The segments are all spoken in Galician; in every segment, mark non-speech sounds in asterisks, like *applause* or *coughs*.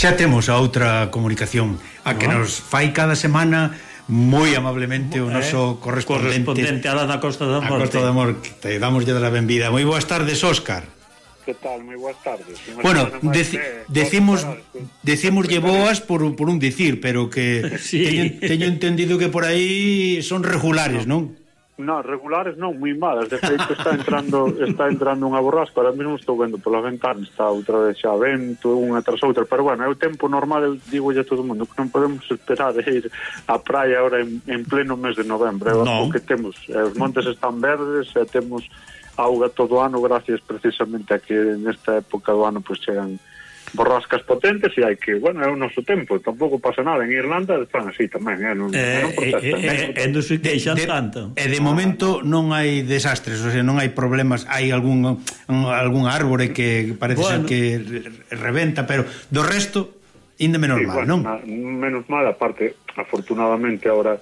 Xa temos a outra comunicación a que nos fai cada semana moi amablemente o eh, noso eh, correspondente, correspondente a da Costa da Morte. A Costa da Morte. Damoslle da benvida. Moi boas tardes, Óscar. Que tal? Moi boas tardes. Imagínate bueno, dec, de, eh, decimos decimoslle boas por, por un dicir, pero que *laughs* sí. teño, teño entendido que por aí son regulares, non? No, regulares non, moi malas. De feito está entrando *laughs* está entrando unha borrasca, ahora mesmo estou vendo pola ventana, está outra vez xa vento, unha tras outra, pero bueno, é o tempo normal, eu digo a todo o mundo que non podemos esperar a ir á praia ahora en, en pleno mes de novembro, no. o que temos, eh, os montes están verdes, e temos auga todo o ano gracias precisamente a que nesta época do ano pois pues, chegan borrascas potentes e hai que, bueno, é o noso tempo, tampouco pasa nada en Irlanda, están así tamén, eh, non, eh, non protestan. Eh, eh, non se queixan de, tanto. E de momento non hai desastres, o sea, non hai problemas, hai algún algún árbore que parece bueno. ser que reventa, pero do resto inde menos sí, mal, bueno, non? Na, menos mal, aparte, afortunadamente ahora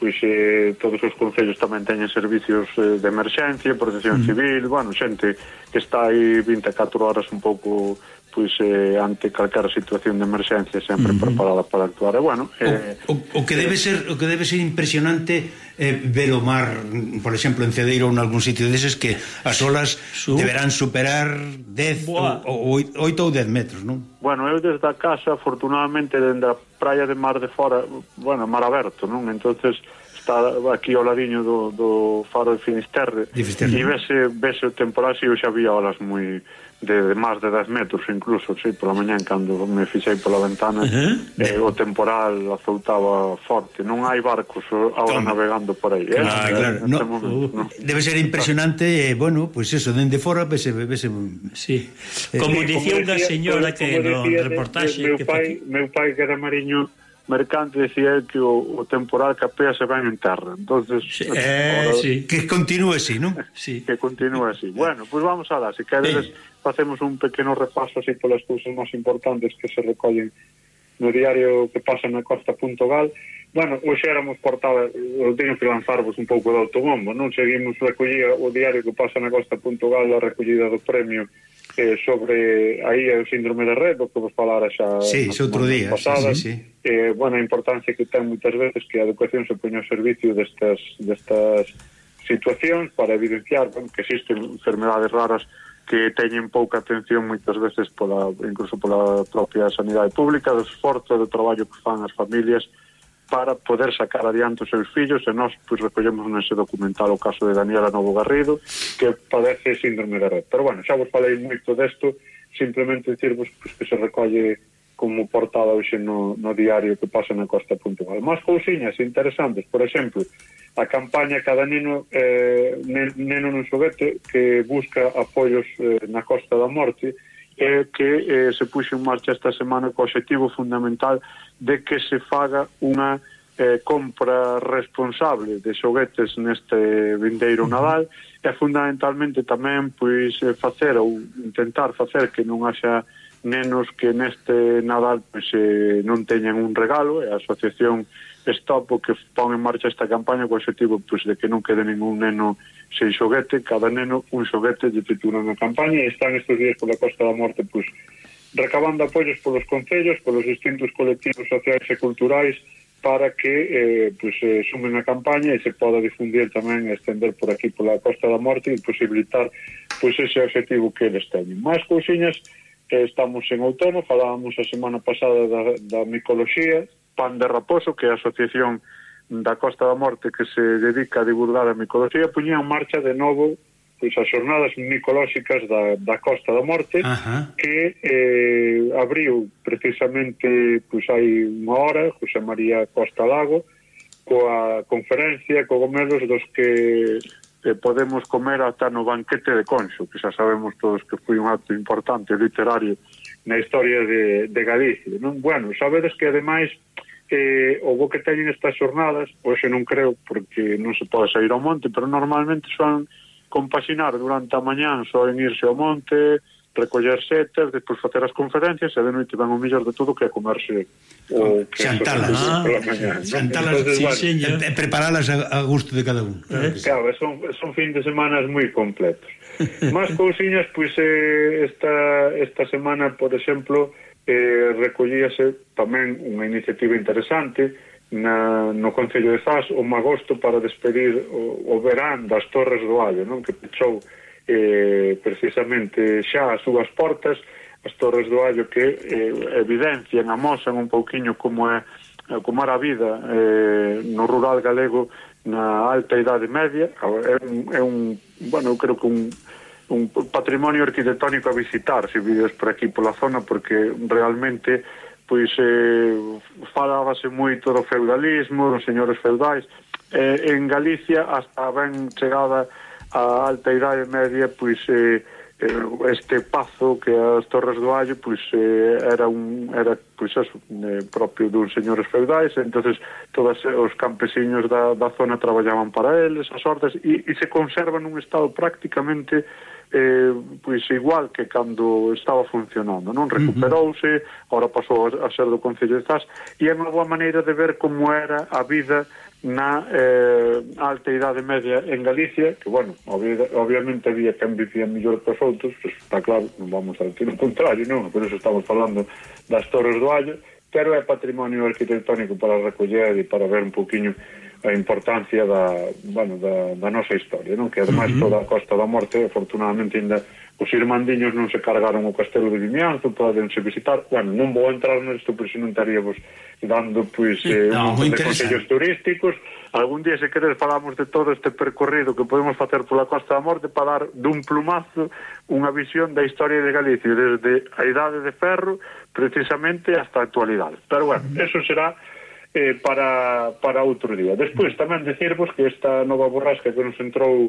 pois eh, todos os concellos tamén teñen servicios eh, de emerxencia, protección mm. civil, bueno, xente que está aí 24 horas un pouco pois eh, ante calquera situación de emerxencia sempre uh -huh. preparada para actuar. E bueno, eh, o, o, o que debe eh, ser o que debe ser impresionante eh, ver o mar, por exemplo, en Cedeiro ou en algún sitio deses que as olas su... deberán superar 10 ou 8 ou 10 metros, non? Bueno, eu desde a casa, afortunadamente, dende a praia de mar de fora, bueno, mar aberto, non? Entonces está aquí ao ladiño do, do faro de Finisterre, de Finisterre. e vese, vese o temporal e eu xa vía olas moi de máis de 10 metros incluso, sí, pola mañán cando me fixei pola ventana uh -huh. eh, o temporal azoutaba forte non hai barcos eh, agora Toma. navegando por aí eh? claro, eh, claro. No, momento, uh, no. debe ser impresionante, eh, bueno, pois pues eso dende fora vese, vese sí. eh, como, sí, como dicía unha señora que no reportaxe de, meu, que pai, meu pai que era mariño Mercante decía que o, o temporal capea se vai en terra. Entonces, sí, eh, eh ahora, sí. que continúe así, non? Sí. Que continúe así. Bueno, pues vamos a dar, se queres facemos un pequeno repaso así polas cousas máis importantes que se recollen no diario que pasa na costa.gal. Bueno, hoxe éramos portada, eu teño que lanzarvos un pouco de autobombo, non? Seguimos recollida o diario que pasa na costa.gal, a recollida do premio eh, sobre aí o síndrome de red, que vos falara xa sí, xa outro día, pasada, sí, sí, sí. Eh, bueno, a importancia que ten moitas veces que a educación se poña ao servicio destas, destas situacións para evidenciar bueno, que existen enfermedades raras que teñen pouca atención moitas veces pola, incluso pola propia sanidade pública, do esforzo do traballo que fan as familias para poder sacar adiante os seus fillos e nós pois, recollemos nese documental o caso de Daniela Novo Garrido que padece síndrome de Rett. Pero bueno, xa vos falei moito desto simplemente dicirvos pois, que se recolle como portada hoxe no, no diario que pasa na costa puntual. Máis cousiñas interesantes, por exemplo a campaña Cada Nino eh, Neno nun Soguete que busca apoios eh, na Costa da Morte é que eh, se puxe en marcha esta semana co objetivo fundamental de que se faga unha eh, compra responsable de xoguetes neste vindeiro Nadal e fundamentalmente tamén pois eh, facer ou intentar facer que non haxa nenos que neste Nadal pois, eh, non teñan un regalo e a asociación Stop o que pon en marcha esta campaña co objetivo pois, de que non quede ningún neno sen xoguete, cada neno un xoguete de trituran a campaña e están estes días pola Costa da Morte pois, recabando apoios polos concellos, polos distintos colectivos sociais e culturais para que eh, pues, eh, sumen a campaña e se poda difundir tamén e estender por aquí pola Costa da Morte e posibilitar pues, ese objetivo que eles teñen. Máis cousiñas, eh, estamos en outono, falábamos a semana pasada da, da micoloxía, Pan de Raposo, que é a asociación da Costa da Morte que se dedica a divulgar a micoloxía puñía en marcha de novo pois as xornadas micolóxicas da, da Costa da Morte Ajá. que eh, abriu precisamente pois hai unha hora José María Costa Lago coa conferencia cogomelos dos que eh, podemos comer ata no banquete de Conxo que xa sabemos todos que foi un acto importante literario na historia de, de Galicia non? bueno, sabedes que ademais eh, o bo que teñen estas xornadas, hoxe non creo porque non se pode sair ao monte, pero normalmente son compaxinar durante a mañán, soen irse ao monte, recoller setas, despois facer as conferencias e de noite van o millor de todo que a comerse o ah, xantalas ah, xantalas, sí, bueno, señor. preparalas a, a gusto de cada un eh? claro, son, son fin de semanas moi completos *laughs* Más cousiñas, pois eh, esta, esta semana, por exemplo, eh, recollíase tamén unha iniciativa interesante na, no Concello de Zas o magosto para despedir o, o verán das Torres do Allo, non? que pechou eh, precisamente xa as súas portas, as Torres do Allo que eh, evidencian, amosan un pouquiño como é Eh, como era a vida eh, no rural galego na alta idade media é un, é un bueno, eu creo que un, un patrimonio arquitectónico a visitar se vives por aquí pola zona porque realmente pois eh, falábase moito do feudalismo dos señores feudais eh, en Galicia hasta ben chegada a alta idade media pois eh, Eh, este pazo que as Torres do Allo pois eh, era un era pois eso, eh, propio dun señores feudais, entonces todos os campesiños da, da zona traballaban para eles, as hortas e, e se conserva nun estado prácticamente eh, pois igual que cando estaba funcionando, non? Recuperouse, agora pasou a ser do Concello de Zas e é unha boa maneira de ver como era a vida na eh, alta idade media en Galicia, que, bueno, obvia, obviamente había quen vivía mellor que os outros, pues, está claro, non vamos a decir o contrario, non? Por eso estamos falando das Torres do Allo, pero é patrimonio arquitectónico para recoller e para ver un poquinho a importancia da, bueno, da, da nosa historia, non? Que, ademais, uh -huh. toda a Costa da Morte, afortunadamente, ainda Os irmandiños non se cargaron o castelo de Vimianzo, podense visitar. Bueno, non vou entrar nisto, pois non estaríamos dando pois, eh, no, un de consellos turísticos. Algún día, se queres, falamos de todo este percorrido que podemos facer pola Costa da Morte para dar dun plumazo unha visión da historia de Galicia desde a idade de ferro precisamente hasta a actualidade. Pero bueno, eso será eh, para, para outro día. Despois tamén decirvos que esta nova borrasca que nos entrou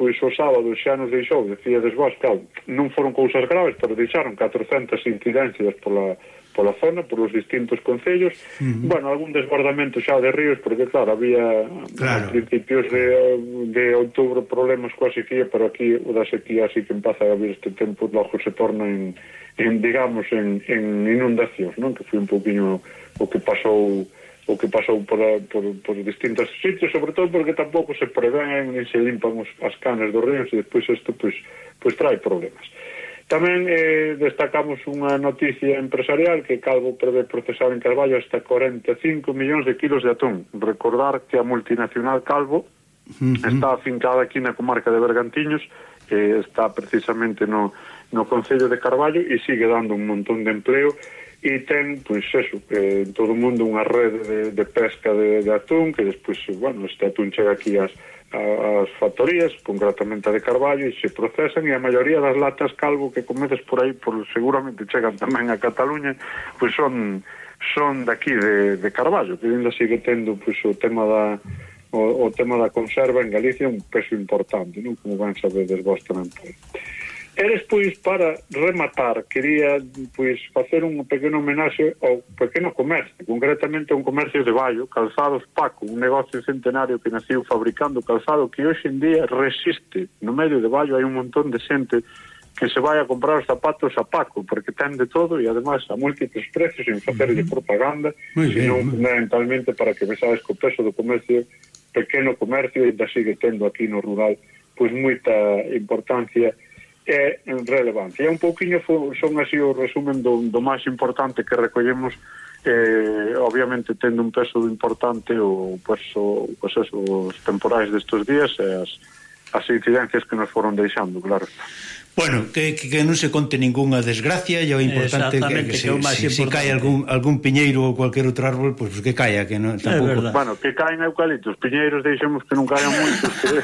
pois o sábado xa nos deixou, decíades vos, claro, non foron cousas graves, pero deixaron 400 incidencias pola, pola zona, por os distintos concellos, uh -huh. bueno, algún desbordamento xa de ríos, porque claro, había claro. principios de, de outubro problemas coa sequía, pero aquí o da sequía así que empeza a haber este tempo, logo se torna en, en digamos, en, en inundacións, non? que foi un poquinho o que pasou o que pasou por, a, por, por distintos sitios, sobre todo porque tampouco se prevén nin se limpan os, as canas dos ríos e despois isto pois, pois trae problemas. Tamén eh, destacamos unha noticia empresarial que Calvo prevé procesar en Carballo hasta 45 millóns de kilos de atún. Recordar que a multinacional Calvo uh -huh. está afincada aquí na comarca de Bergantiños, que está precisamente no, no Concello de Carballo e sigue dando un montón de empleo e ten, pois, eso, que en todo o mundo unha rede de, de pesca de, de atún, que despois, bueno, este atún chega aquí ás, ás factorías, concretamente a de Carballo, e se procesan, e a maioría das latas calvo que comedes por aí, por, seguramente chegan tamén a Cataluña, pois son son daqui de, de Carballo, que ainda sigue tendo pois, o tema da o, o tema da conserva en Galicia un peso importante, non? Como van sabedes vos tamén. Pois. E despois, para rematar, quería pois, facer un pequeno homenaxe ao pequeno comercio, concretamente a un comercio de Baio, Calzados Paco, un negocio centenario que naciu fabricando calzado que hoxe en día resiste. No medio de Baio hai un montón de xente que se vai a comprar os zapatos a Paco, porque ten de todo e ademais, a múltiples precios sin facerlle uh -huh. propaganda, Muy sino fundamentalmente para que vexades co peso do comercio, pequeno comercio, e da sigue tendo aquí no rural, pois moita importancia é en relevancia. E un pouquiño son así o resumen do, do máis importante que recollemos eh, obviamente tendo un peso importante o, pues, o, pues eso, os temporais destes días e as, as incidencias que nos foron deixando, claro. Bueno, que, que, que non se conte ningunha desgracia e o importante que, que se, que si, si cae algún, algún piñeiro ou cualquier outro árbol, pois pues, que caia, que non, tampouco... Bueno, que caen eucaliptos, piñeiros deixemos que non caian moitos, que,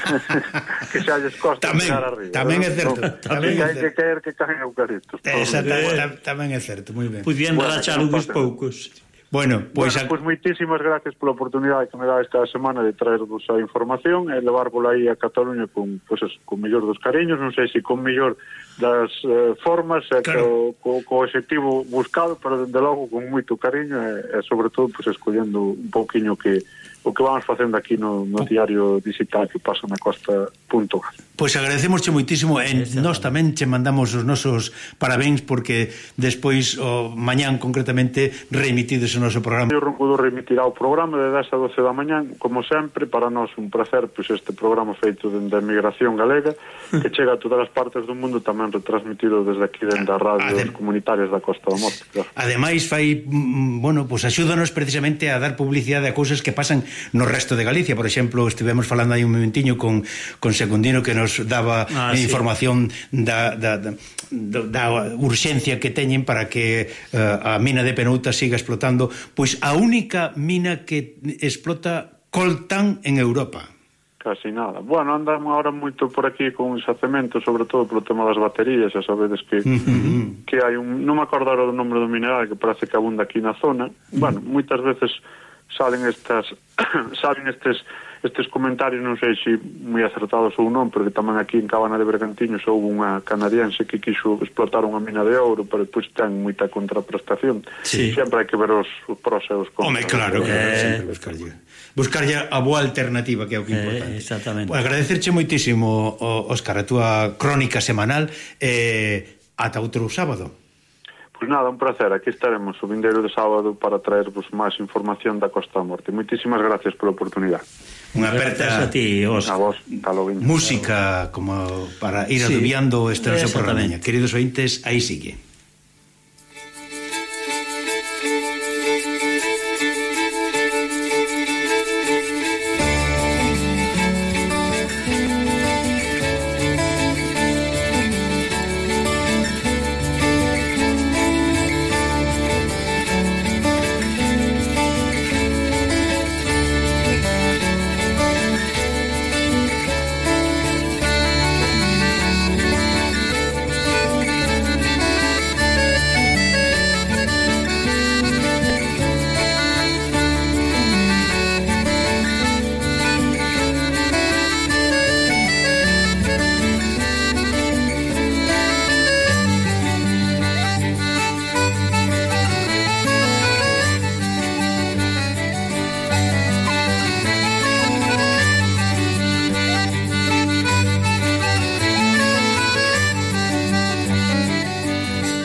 *laughs* que xa lles costa tamén, arriba. Tamén é certo. No, tamén que hai que caer que caen eucaliptos. Eh, Exacto, tamén é certo, moi ben. Podían bueno, rachar uns poucos. Bueno, pois... Bueno, pois pues, moitísimas gracias pola oportunidade que me dá esta semana de traervos a información e levárvola aí a Cataluña con, pois, pues, con mellor dos cariños, non sei se con mellor das eh, formas e claro. co, co, co objetivo buscado, pero dende logo con moito cariño e, e sobre todo pois, escollendo un pouquiño que o que vamos facendo aquí no, no diario digital que pasa na costa.gal. Pois agradecemosche moitísimo e nós tamén che mandamos os nosos parabéns porque despois o mañán concretamente remitides o noso programa. O Roncudo remitirá o programa de 10 a 12 da mañán, como sempre, para nós un placer pois este programa feito dende a emigración galega que chega a todas as partes do mundo tamén retransmitido desde aquí dende as radio Adem... comunitarias da Costa da Morte. Claro. Ademais fai, mm, mm, bueno, pois axúdanos precisamente a dar publicidade a cousas que pasan no resto de Galicia. Por exemplo, estivemos falando aí un momentiño con, con Secundino que nos daba ah, información sí. da, da, da, da urxencia que teñen para que uh, a mina de Penouta siga explotando. Pois a única mina que explota coltan en Europa casi nada. Bueno, andamos agora moito por aquí con uns acementos, sobre todo polo tema das baterías, xa sabedes que que hai un, non me acordar do nome do mineral que parece que abunda aquí na zona. Bueno, moitas veces salen estas *coughs* salen estes estes comentarios non sei se moi acertados ou non porque tamén aquí en Cabana de Bergantiños houve unha canadiense que quixo explotar unha mina de ouro pero depois ten moita contraprestación. Sí. sempre hai que ver os pros e os contras. Home, claro, claro, eh... sempre buscarlle. Buscarlle a boa alternativa que é o que é importante. eh, exactamente. Pues, agradecerche moitísimo Óscar a túa crónica semanal eh, ata outro sábado. Pois nada, un placer, aquí estaremos o vindeiro de sábado para traervos máis información da Costa da Morte. Moitísimas gracias pola oportunidade. Unha aperta a ti, Os. A vos, Música como para ir sí, adubiando esta nosa programeña. Queridos ointes, aí sigue.